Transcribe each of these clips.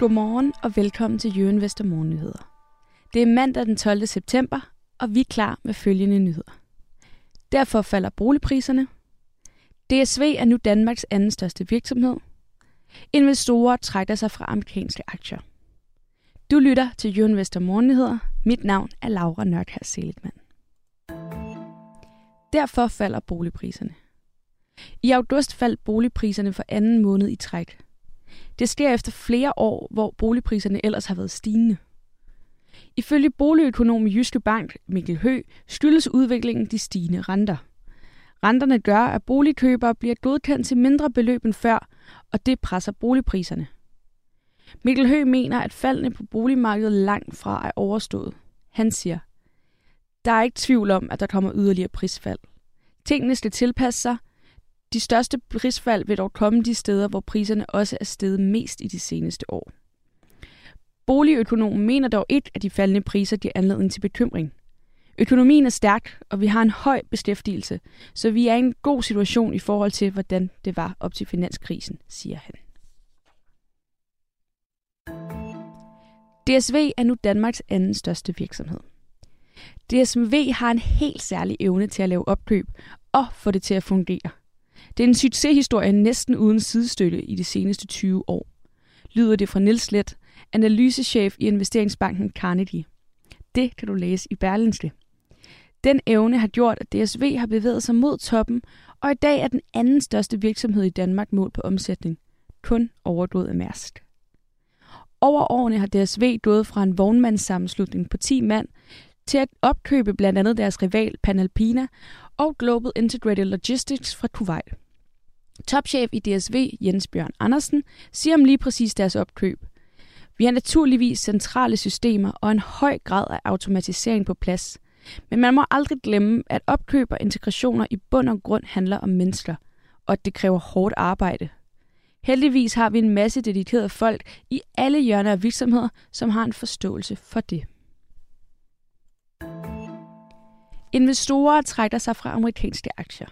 Godmorgen og velkommen til Jørgen Vester Morgennyheder. Det er mandag den 12. september, og vi er klar med følgende nyheder. Derfor falder boligpriserne. DSV er nu Danmarks anden største virksomhed. Investorer trækker sig fra amerikanske aktier. Du lytter til Jørgen Vester Morgennyheder. Mit navn er Laura Nørkær Seligman. Derfor falder boligpriserne. I august faldt boligpriserne for anden måned i træk. Det sker efter flere år, hvor boligpriserne ellers har været stigende. Ifølge boligøkonom i Jyske Bank, Mikkel Hø, skyldes udviklingen de stigende renter. Renterne gør, at boligkøbere bliver godkendt til mindre beløb end før, og det presser boligpriserne. Mikkel Hø mener, at faldene på boligmarkedet langt fra er overstået. Han siger, der er ikke tvivl om, at der kommer yderligere prisfald. Tingene skal tilpasse sig. De største prisfald vil dog komme de steder, hvor priserne også er steget mest i de seneste år. Boligøkonomen mener dog ikke, at de faldende priser giver anledning til bekymring. Økonomien er stærk, og vi har en høj beskæftigelse, så vi er i en god situation i forhold til, hvordan det var op til finanskrisen, siger han. DSV er nu Danmarks anden største virksomhed. DSV har en helt særlig evne til at lave opkøb og få det til at fungere. Det er en succeshistorie næsten uden sidestykke i de seneste 20 år. Lyder det fra Nils Let, analysechef i investeringsbanken Carnegie. Det kan du læse i Berlinske. Den evne har gjort, at DSV har bevæget sig mod toppen, og i dag er den anden største virksomhed i Danmark målt på omsætning. Kun overgået af Mærsk. Over årene har DSV gået fra en vognmandssammenslutning på 10 mand til at opkøbe blandt andet deres rival Panalpina og Global Integrated Logistics fra Kuwait. Topchef i DSV, Jens Bjørn Andersen, siger om lige præcis deres opkøb. Vi har naturligvis centrale systemer og en høj grad af automatisering på plads. Men man må aldrig glemme, at opkøb og integrationer i bund og grund handler om mennesker, og at det kræver hårdt arbejde. Heldigvis har vi en masse dedikerede folk i alle hjørner af virksomheder, som har en forståelse for det. Investorer trækker sig fra amerikanske aktier.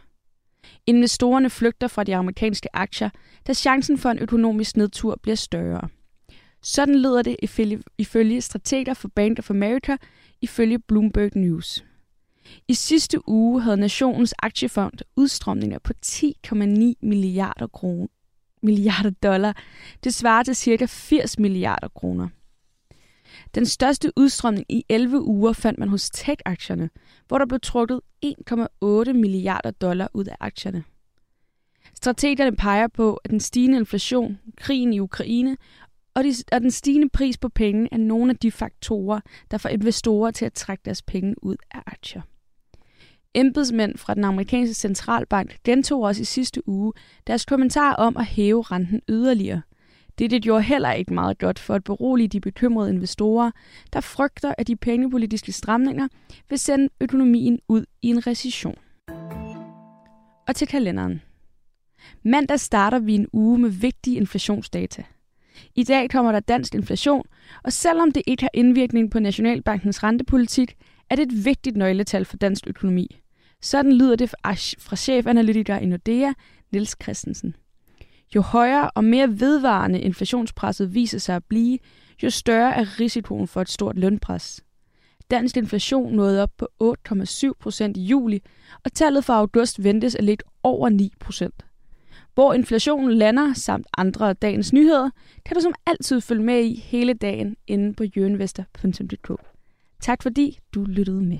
Investorerne flygter fra de amerikanske aktier, da chancen for en økonomisk nedtur bliver større. Sådan lyder det ifølge, ifølge strateger for Bank of America, ifølge Bloomberg News. I sidste uge havde nationens aktiefond udstrømninger på 10,9 milliarder, kroner, milliarder dollar. Det svarer til ca. 80 milliarder kroner. Den største udstrømning i 11 uger fandt man hos tech-aktierne, hvor der blev trukket 1,8 milliarder dollar ud af aktierne. Strategerne peger på, at den stigende inflation, krigen i Ukraine og, de, og den stigende pris på penge er nogle af de faktorer, der får investorer til at trække deres penge ud af aktier. Embedsmænd fra den amerikanske centralbank gentog også i sidste uge deres kommentar om at hæve renten yderligere. Det gjorde heller ikke meget godt for at berolige de bekymrede investorer, der frygter, at de pengepolitiske stramninger vil sende økonomien ud i en recession. Og til kalenderen. Mandag starter vi en uge med vigtige inflationsdata. I dag kommer der dansk inflation, og selvom det ikke har indvirkning på Nationalbankens rentepolitik, er det et vigtigt nøgletal for dansk økonomi. Sådan lyder det fra chefanalytiker i Nordea, Niels Christensen. Jo højere og mere vedvarende inflationspresset viser sig at blive, jo større er risikoen for et stort lønpres. Dansk inflation nåede op på 8,7 procent i juli, og tallet for august ventes at ligge over 9 procent. Hvor inflationen lander samt andre af dagens nyheder, kan du som altid følge med i hele dagen inde på jørenvester.dk. Tak fordi du lyttede med.